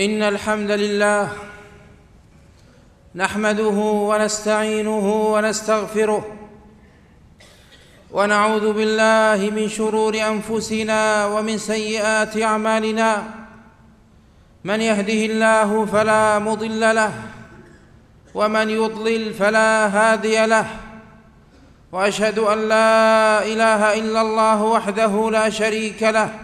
إن الحمد لله نحمده ونستعينه ونستغفره ونعوذ بالله من شرور أنفسنا ومن سيئات أعمالنا. من يهده الله فلا مضل له ومن يضلل فلا هادي له. وأشهد أن لا إله إلا الله وحده لا شريك له.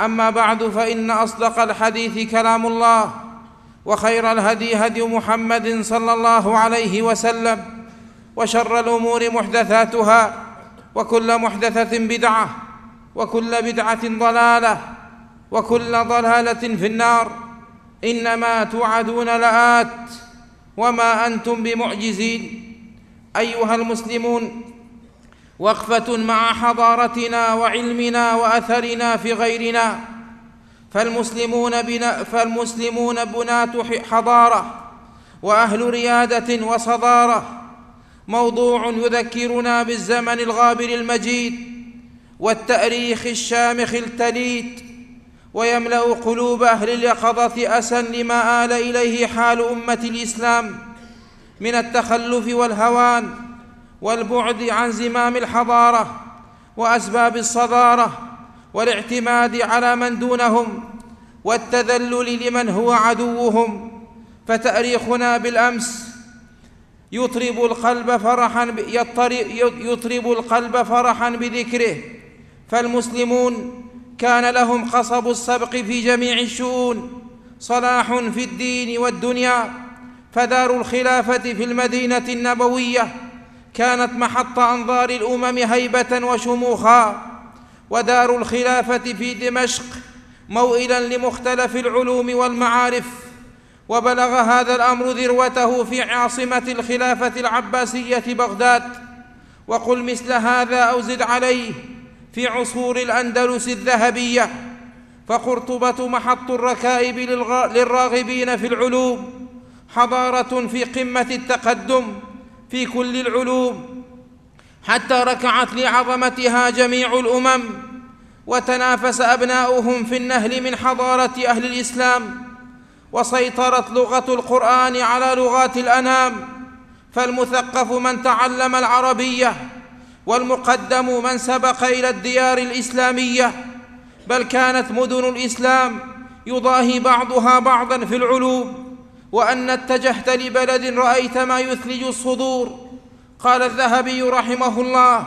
أما بعد فإن أصدق الحديث كلام الله وخير الهدي هدي محمد صلى الله عليه وسلم وشر الأمور محدثاتها وكل محدثة بدعة وكل بدعة ضلالة وكل ضلالة في النار إنما توعدون لآت وما أنتم بمعجزين أيها المسلمون وقفة مع حضارتنا وعلمنا وأثرنا في غيرنا. فالمسلمون بنا فالمسلمون بناة حضارة وأهل ريادة وصدارة. موضوع يذكرنا بالزمن الغابر المجيد والتأريخ الشامخ التليد ويملأ قلوب أهل اليقظة أسا لما آل إليه حال أمة الإسلام من التخلف والهوان. والبعد عن زمام الحضارة وأسباب الصدارة والاعتماد على من دونهم والتذلل لمن هو عدوهم فتأريخنا بالأمس يطرب القلب فرحا يطرب القلب فرحا بذكره فالمسلمون كان لهم قصب السبق في جميع الشؤون صلاح في الدين والدنيا فدار الخلافة في المدينة النبوية كانت محط أنظار الأمم هيبة وشموخا ودار الخلافة في دمشق موئلا لمختلف العلوم والمعارف وبلغ هذا الأمر ذروته في عاصمة الخلافة العباسية بغداد. وقل مثل هذا أو زد عليه في عصور الأندلس الذهبية. فقرطبة محط الركائب للراغبين في العلوم حضارة في قمة التقدم. في كل العلوم حتى ركعت لعظمتها جميع الأمم وتنافس أبناؤهم في النهل من حضارة أهل الإسلام وسيطرت لغة القرآن على لغات الأنام فالمثقف من تعلم العربية والمقدم من سبق إلى الديار الإسلامية بل كانت مدن الإسلام يضاهي بعضها بعضا في العلوم. وأن اتجهت لبلد رأيت ما يثلج الصدور. قال الذهبي رحمه الله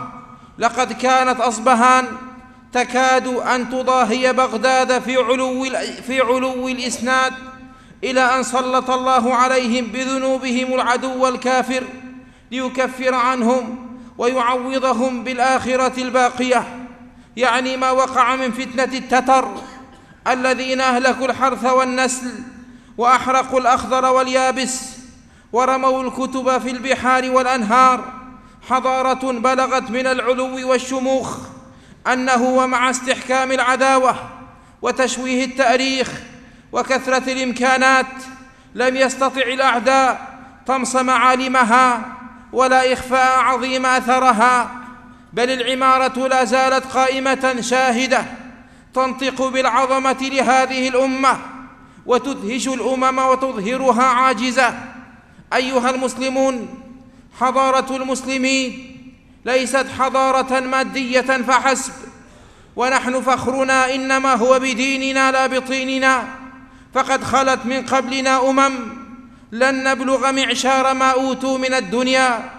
لقد كانت أصبهان تكاد أن تضاهي بغداد في علو في علو الإسناد إلى أن سلط الله عليهم بذنوبهم العدو الكافر ليكفر عنهم ويعوضهم بالآخرة الباقية. يعني ما وقع من فتنة التتر الذين أهلكوا الحرث والنسل وأحرقوا الأخضر واليابس ورموا الكتب في البحار والأنهار. حضارة بلغت من العلو والشموخ أنه ومع استحكام العداوة وتشويه التأريخ وكثرة الإمكانات لم يستطع الأعداء طمس معالمها ولا إخفاء عظيم أثرها بل العمارة لا زالت قائمة شاهدة تنطق بالعظمة لهذه الأمة. وتدهش الأمم وتظهرها عاجزة. أيها المسلمون حضارة المسلمين ليست حضارة مادية فحسب ونحن فخرنا إنما هو بديننا لا بطيننا. فقد خلت من قبلنا أمم لن نبلغ معشار ما أوتوا من الدنيا.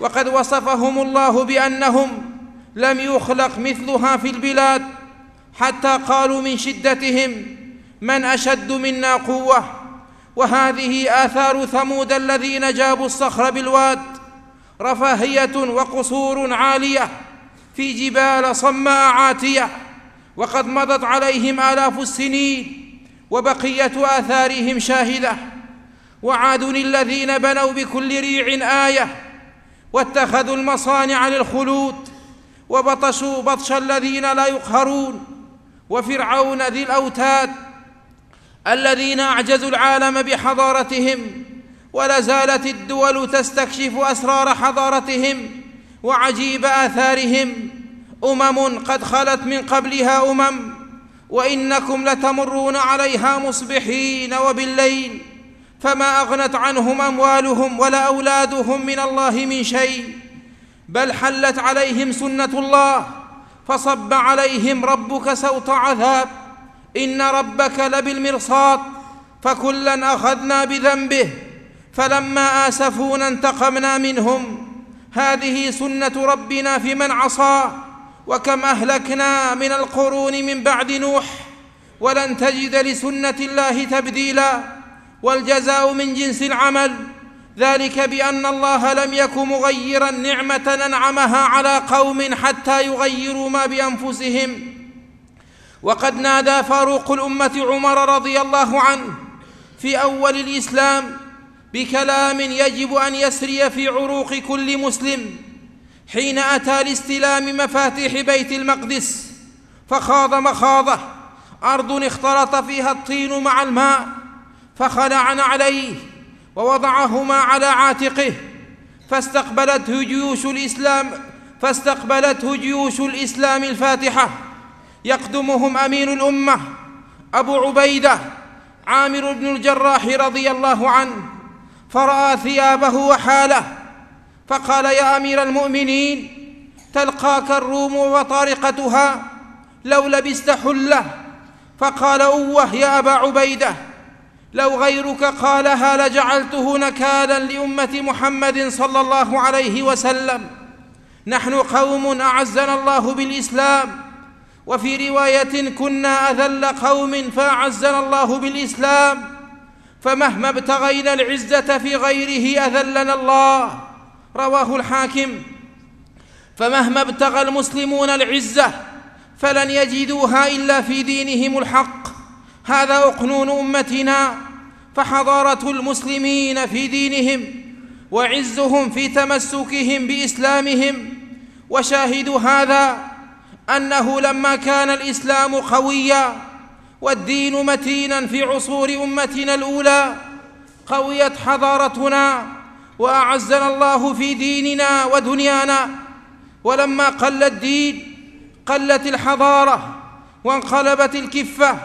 وقد وصفهم الله بأنهم لم يخلق مثلها في البلاد حتى قالوا من شدتهم. من أشد منا قوة وهذه آثار ثمود الذين جابوا الصخر بالواد رفاهية وقصور عالية في جبال صماء عاتية وقد مضت عليهم آلاف السنين وبقية آثارهم شاهدة. وعاد الذين بنوا بكل ريع آية واتخذوا المصانع للخلود وبطشوا بطش الذين لا يقهرون وفرعون ذي الأوتاد الذين أعجزوا العالم بحضارتهم ولا زالت الدول تستكشف أسرار حضارتهم وعجيب آثارهم. أمم قد خلت من قبلها أمم وإنكم لتمرون عليها مصبحين وبالليل. فما أغنت عنهم أموالهم ولا أولادهم من الله من شيء بل حلت عليهم سنة الله فصب عليهم ربك سوط عذاب. إن ربك لبالمرصاد فكلا أخذنا بذنبه فلما آسفونا انتقمنا منهم. هذه سنة ربنا في من عصاه وكم أهلكنا من القرون من بعد نوح. ولن تجد لسنة الله تبديلا والجزاء من جنس العمل. ذلك بأن الله لم يك مغيرا نعمة أنعمها على قوم حتى يغيروا ما بأنفسهم. وقد نادى فاروق الأمة عمر رضي الله عنه في أول الإسلام بكلام يجب أن يسري في عروق كل مسلم حين أتى لاستلام مفاتيح بيت المقدس فخاض مخاضة أرض اختلط فيها الطين مع الماء فخلع عليه ووضعهما على عاتقه فاستقبلته جيوش الإسلام فاستقبلته جيوش الإسلام الفاتحة يقدمهم أمين الأمة أبو عبيدة عامر بن الجراح رضي الله عنه فرأى ثيابه وحاله فقال يا أمير المؤمنين تلقاك الروم وطارقتها لو لبست حلة. فقال أوه يا أبا عبيدة لو غيرك قالها لجعلته نكالا لأمة محمد صلى الله عليه وسلم. نحن قوم أعزنا الله بالإسلام وفي رواية كنا أذل قوم فاعزنا الله بالإسلام فمهما ابتغينا العزة في غيره أذلنا الله رواه الحاكم. فمهما ابتغى المسلمون العزة فلن يجدوها إلا في دينهم الحق. هذا أقنون أمتنا فحضارة المسلمين في دينهم وعزهم في تمسكهم بإسلامهم وشاهد هذا أنه لما كان الإسلام قويا والدين متينا في عصور أمتنا الأولى قويت حضارتنا وأعزنا الله في ديننا ودنيانا. ولما قل الدين قلت الحضارة وانقلبت الكفة.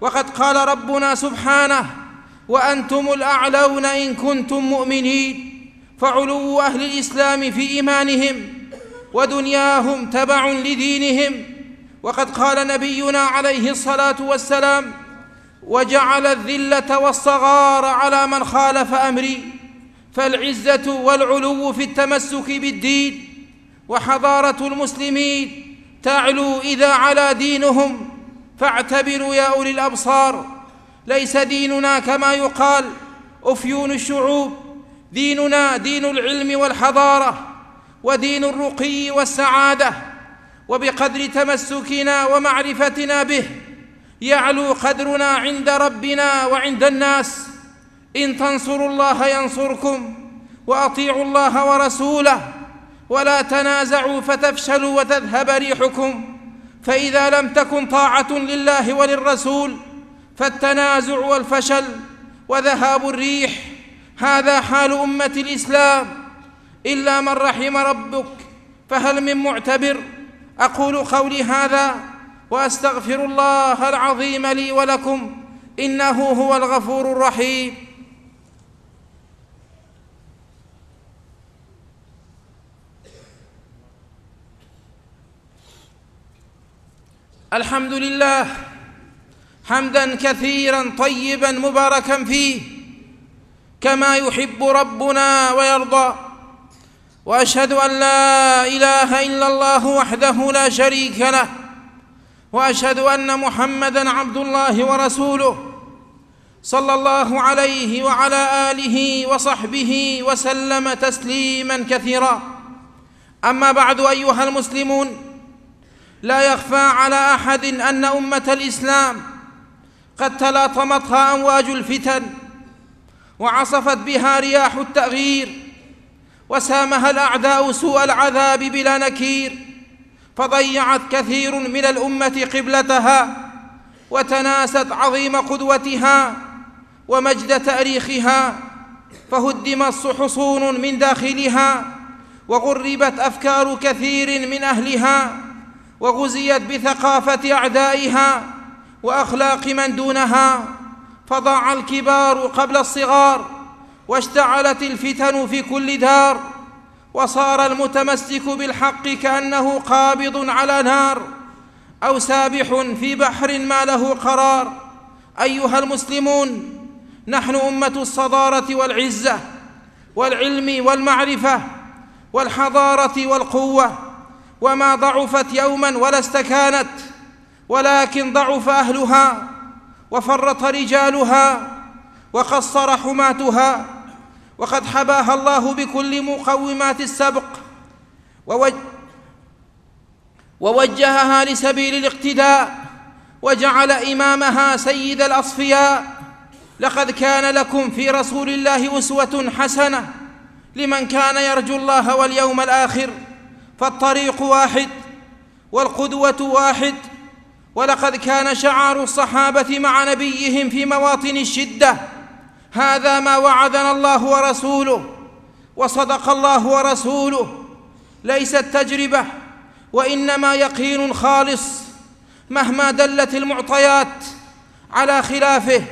وقد قال ربنا سبحانه وأنتم الأعلون إن كنتم مؤمنين فعلو أهل الإسلام في إيمانهم ودنياهم تبع لدينهم. وقد قال نبينا عليه الصلاة والسلام وجعل الذلة والصغار على من خالف أمري فالعزة والعلو في التمسك بالدين وحضارة المسلمين تعلو إذا علا دينهم. فاعتبروا يا أولي الأبصار ليس ديننا كما يقال أفيون الشعوب. ديننا دين العلم والحضارة. ودين الرقي والسعادة وبقدر تمسكنا ومعرفتنا به يعلو قدرنا عند ربنا وعند الناس. إن تنصروا الله ينصركم وأطيعوا الله ورسوله ولا تنازعوا فتفشلوا وتذهب ريحكم. فإذا لم تكن طاعة لله وللرسول فالتنازع والفشل وذهاب الريح هذا حال أمة الإسلام. إلا من رحم ربك فهل من معتبر؟ أقول قولي هذا وأستغفر الله العظيم لي ولكم إنه هو الغفور الرحيم. الحمد لله حمدا كثيرا طيبا مباركا فيه كما يحب ربنا ويرضى. وأشهد أن لا إله إلا الله وحده لا شريك له وأشهد أن محمدا عبد الله ورسوله صلى الله عليه وعلى آله وصحبه وسلم تسليما كثيرا. أما بعد أيها المسلمون لا يخفى على أحد أن أمة الإسلام قد تلاطمتها أمواج الفتن وعصفت بها رياح التاغير وسامها الأعداء سوء العذاب بلا نكير فضيعت كثير من الأمة قبلتها وتناست عظيم قدوتها ومجد تأريخها فهدمت حصون من داخلها وغربت أفكار كثير من أهلها وغزيت بثقافة أعدائها وأخلاق من دونها فضاع الكبار قبل الصغار واشتعلت الفتن في كل دار وصار المتمسك بالحق كأنه قابض على نار أو سابح في بحر ما له قرار. أيها المسلمون نحن أمة الصدارة والعزة والعلم والمعرفة والحضارة والقوة. وما ضعفت يوما ولا استكانت ولكن ضعف أهلها وفرط رجالها وقصر حماتها وقد حباها الله بكل مقومات السبق. ووج ووجهها لسبيل الاقتداء وجعل إمامها سيد الأصفياء. لقد كان لكم في رسول الله أسوة حسنة لمن كان يرجو الله واليوم الآخر فالطريق واحد والقدوة واحد. ولقد كان شعار الصحابة مع نبيهم في مواطن الشدة. هذا ما وعدنا الله ورسوله وصدق الله ورسوله. ليست تجربة وإنما يقين خالص مهما دلت المعطيات على خلافه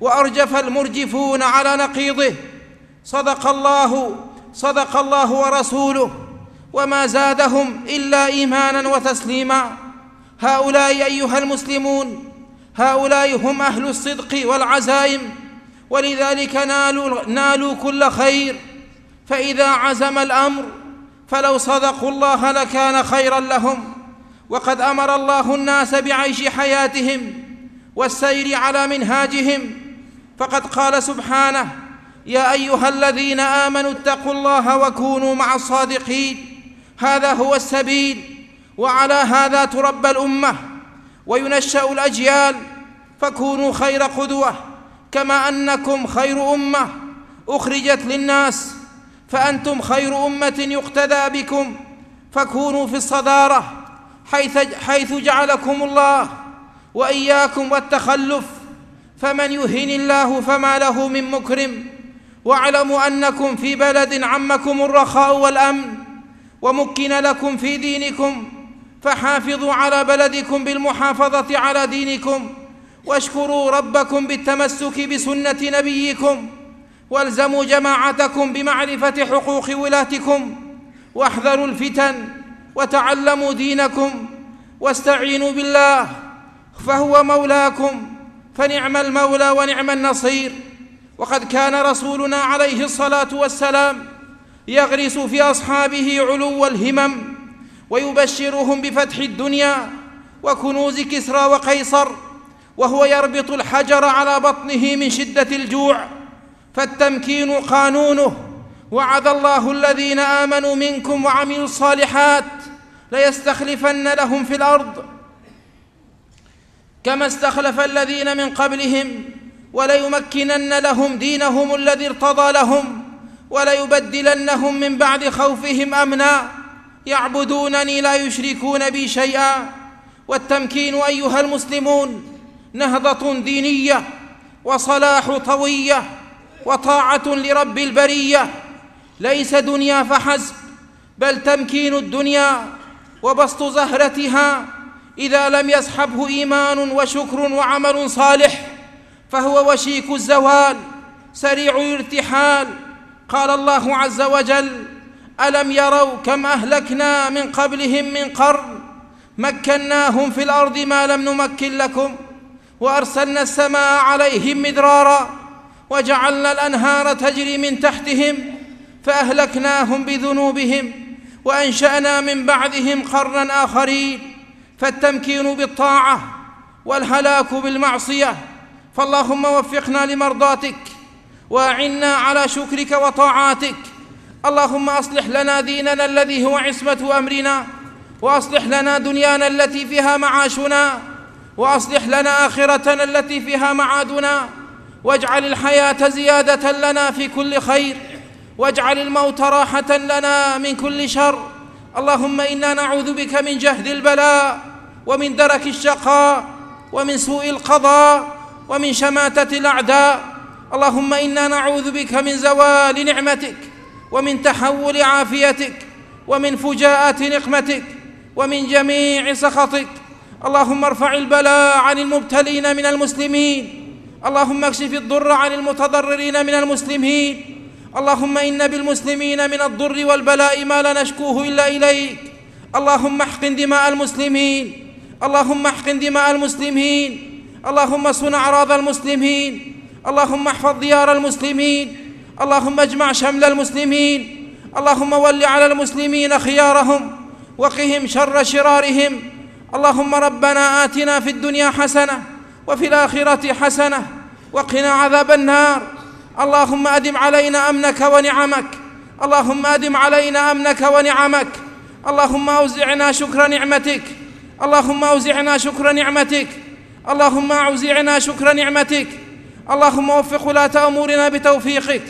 وأرجف المرجفون على نقيضه. صدق الله صدق الله ورسوله وما زادهم إلا إيمانا وتسليما. هؤلاء أيها المسلمون هؤلاء هم أهل الصدق والعزائم. ولذلك نالوا, نالوا كل خير. فإذا عزم الأمر فلو صدقوا الله لكان خيرا لهم. وقد أمر الله الناس بعيش حياتهم والسير على منهاجهم. فقد قال سبحانه يا أيها الذين آمنوا اتقوا الله وكونوا مع الصادقين. هذا هو السبيل وعلى هذا تربى الأمة. وينشأ الأجيال فكونوا خير قدوة. كما أنكم خير أمة أخرجت للناس فأنتم خير أمة يقتدى بكم فكونوا في الصدارة حيث, حيث جعلكم الله وإياكم والتخلف فمن يهن الله فما له من مكرم واعلموا أنكم في بلد عمكم الرخاء والأمن ومكن لكم في دينكم فحافظوا على بلدكم بالمحافظة على دينكم واشكروا ربكم بالتمسك بسنة نبيكم والزموا جماعتكم بمعرفة حقوق ولاتكم واحذروا الفتن وتعلموا دينكم واستعينوا بالله فهو مولاكم فنعم المولى ونعم النصير. وقد كان رسولنا عليه الصلاة والسلام يغرس في أصحابه علو الهمم ويبشرهم بفتح الدنيا وكنوز كسرى وقيصر وهو يربط الحجر على بطنه من شدة الجوع فالتمكين قانونه. وعد الله الذين آمنوا منكم وعملوا الصالحات ليستخلفن لهم في الأرض. كما استخلف الذين من قبلهم وليمكنن لهم دينهم الذي ارتضى لهم وليبدلنهم من بعد خوفهم أمنا. يعبدونني لا يشركون بي شيئا. والتمكين أيها المسلمون نهضة دينية وصلاح طوية وطاعة لرب البرية. ليس دنيا فحسب بل تمكين الدنيا وبسط زهرتها. إذا لم يصحبه إيمان وشكر وعمل صالح فهو وشيك الزوال سريع الارتحال. قال الله عز وجل ألم يروا كم أهلكنا من قبلهم من قرن مكناهم في الأرض ما لم نمكن لكم؟ وأرسلنا السماء عليهم مدرارا وجعلنا الأنهار تجري من تحتهم فأهلكناهم بذنوبهم وأنشأنا من بعدهم قرنا آخرين فالتمكين بالطاعة والهلاك بالمعصية فاللهم وفقنا لمرضاتك وأعنا على شكرك وطاعاتك اللهم أصلح لنا ديننا الذي هو عصمة أمرنا وأصلح لنا دنيانا التي فيها معاشنا وأصلح لنا آخرتنا التي فيها معادنا واجعل الحياة زيادة لنا في كل خير واجعل الموت راحة لنا من كل شر. اللهم إنا نعوذ بك من جهد البلاء ومن درك الشقاء ومن سوء القضاء ومن شماتة الأعداء. اللهم إنا نعوذ بك من زوال نعمتك ومن تحول عافيتك ومن فجاءة نقمتك ومن جميع سخطك. اللهم ارفع البلاء عن المبتلين من المسلمين. اللهم اكشف الضر عن المتضررين من المسلمين. اللهم إن بالمسلمين من الضر والبلاء ما لا نشكوه إلا إليك. اللهم احقن دماء المسلمين. اللهم احقن دماء المسلمين. اللهم صن أعراض المسلمين. اللهم احفظ ديار المسلمين. اللهم اجمع شمل المسلمين. اللهم ول على المسلمين خيارهم. وقهم شر شرارهم. اللهم ربنا آتنا في الدنيا حسنة وفي الآخرة حسنة وقنا عذاب النار. اللهم أدم علينا أمنك ونعمك. اللهم أدم علينا أمنك ونعمك. اللهم أوزعنا شكر نعمتك. اللهم أوزعنا شكر نعمتك. اللهم أوزعنا شكر نعمتك. اللهم وفق ولاة أمورنا بتوفيقك.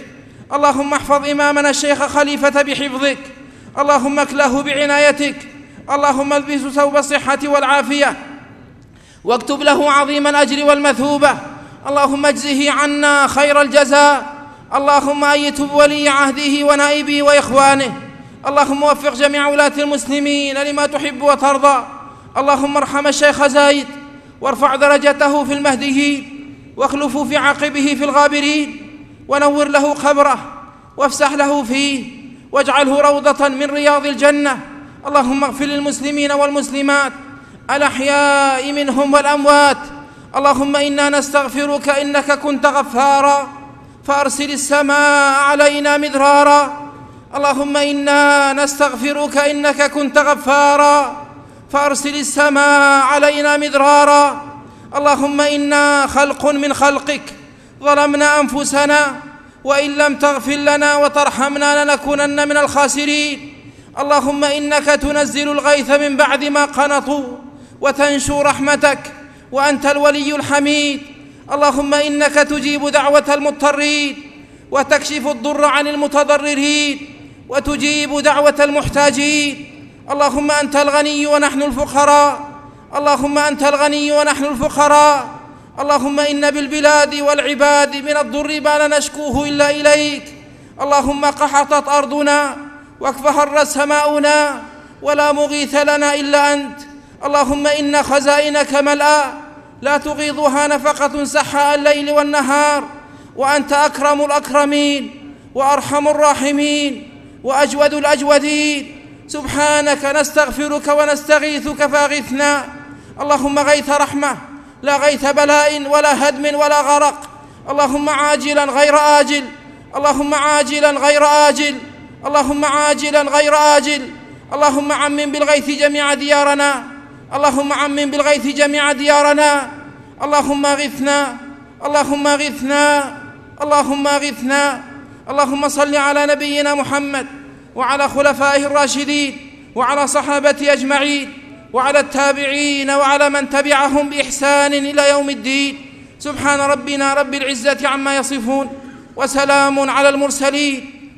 اللهم احفظ إمامنا الشيخ خليفة بحفظك. اللهم اكله بعنايتك. اللهم البسه ثوب الصحة والعافية واكتب له عظيم الأجر والمثوبة. اللهم اجزه عنا خير الجزاء. اللهم أيت بولي عهده ونائبه وإخوانه. اللهم وفق جميع ولاة المسلمين لما تحب وترضى. اللهم ارحم الشيخ زايد. وارفع درجته في المهديين واخلفوا في عقبه في الغابرين. ونور له قبره. وافسح له فيه. واجعله روضة من رياض الجنة. اللهم اغفر للمسلمين والمسلمات الأحياء منهم والأموات. اللهم إنا نستغفرك إنك كنت غفارا فأرسل السماء علينا مدرارا. اللهم إنا نستغفرك إنك كنت غفارا فأرسل السماء علينا مدرارا. اللهم إنا خلق من خلقك ظلمنا أنفسنا وإن لم تغفر لنا وترحمنا لنكونن من الخاسرين. اللهم إنك تنزل الغيث من بعد ما قنطوا وتنشو رحمتك وأنت الولي الحميد. اللهم إنك تجيب دعوة المضطرين وتكشف الضر عن المتضررين وتجيب دعوة المحتاجين. اللهم أنت الغني ونحن الفقراء. اللهم أنت الغني ونحن الفقراء. اللهم إن بالبلاد والعباد من الضر ما لا نشكوه إلا إليك. اللهم قحطت أرضنا واكفهر سماؤنا ولا مغيث لنا إلا أنت. اللهم إن خزائنك ملأى لا تغيضها نفقة سحاء الليل والنهار. وأنت أكرم الأكرمين وأرحم الراحمين وأجود الأجودين. سبحانك نستغفرك ونستغيثك فاغثنا. اللهم غيث رحمة لا غيث بلاء ولا هدم ولا غرق. اللهم عاجلا غير آجل اللهم عاجلا غير آجل. اللهم عاجلا غير آجل. اللهم عمم بالغيث جميع ديارنا. اللهم عمم بالغيث جميع ديارنا. اللهم اغثنا. اللهم اغثنا. اللهم اغثنا. اللهم صل على نبينا محمد وعلى خلفائه الراشدين وعلى صحابته أجمعين وعلى التابعين وعلى من تبعهم بإحسان إلى يوم الدين. سبحان ربنا رب العزة عما يصفون وسلام على المرسلين.